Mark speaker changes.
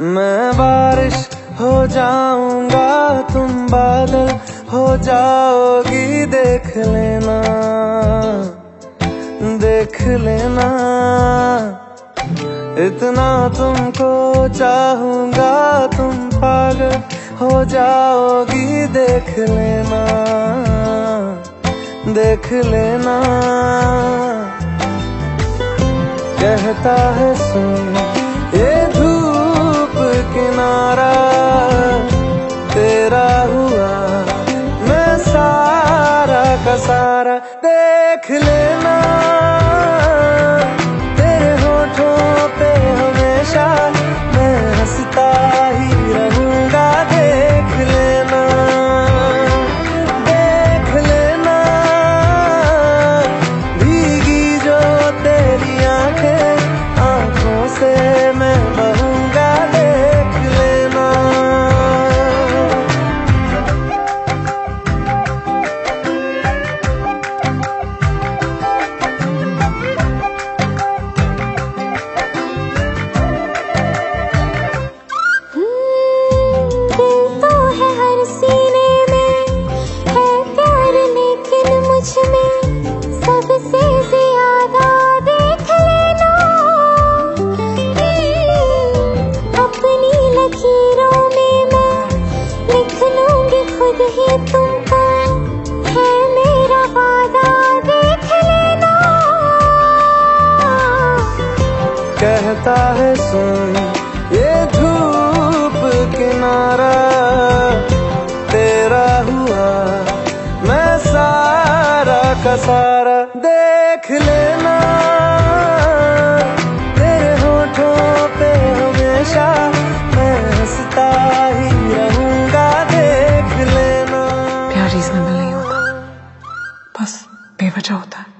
Speaker 1: मैं बारिश हो जाऊँगा, तुम बादल हो जाओगी, देख लेना देख लेना। इतना तुमको चाहूँगा, तुम पागल हो जाओगी, देख लेना देख लेना। कहता है, सुन, ये का कहता है सुन ये धूप किनारा तेरा हुआ मैं सारा का सारा देख लेना।
Speaker 2: बेवजह होता है।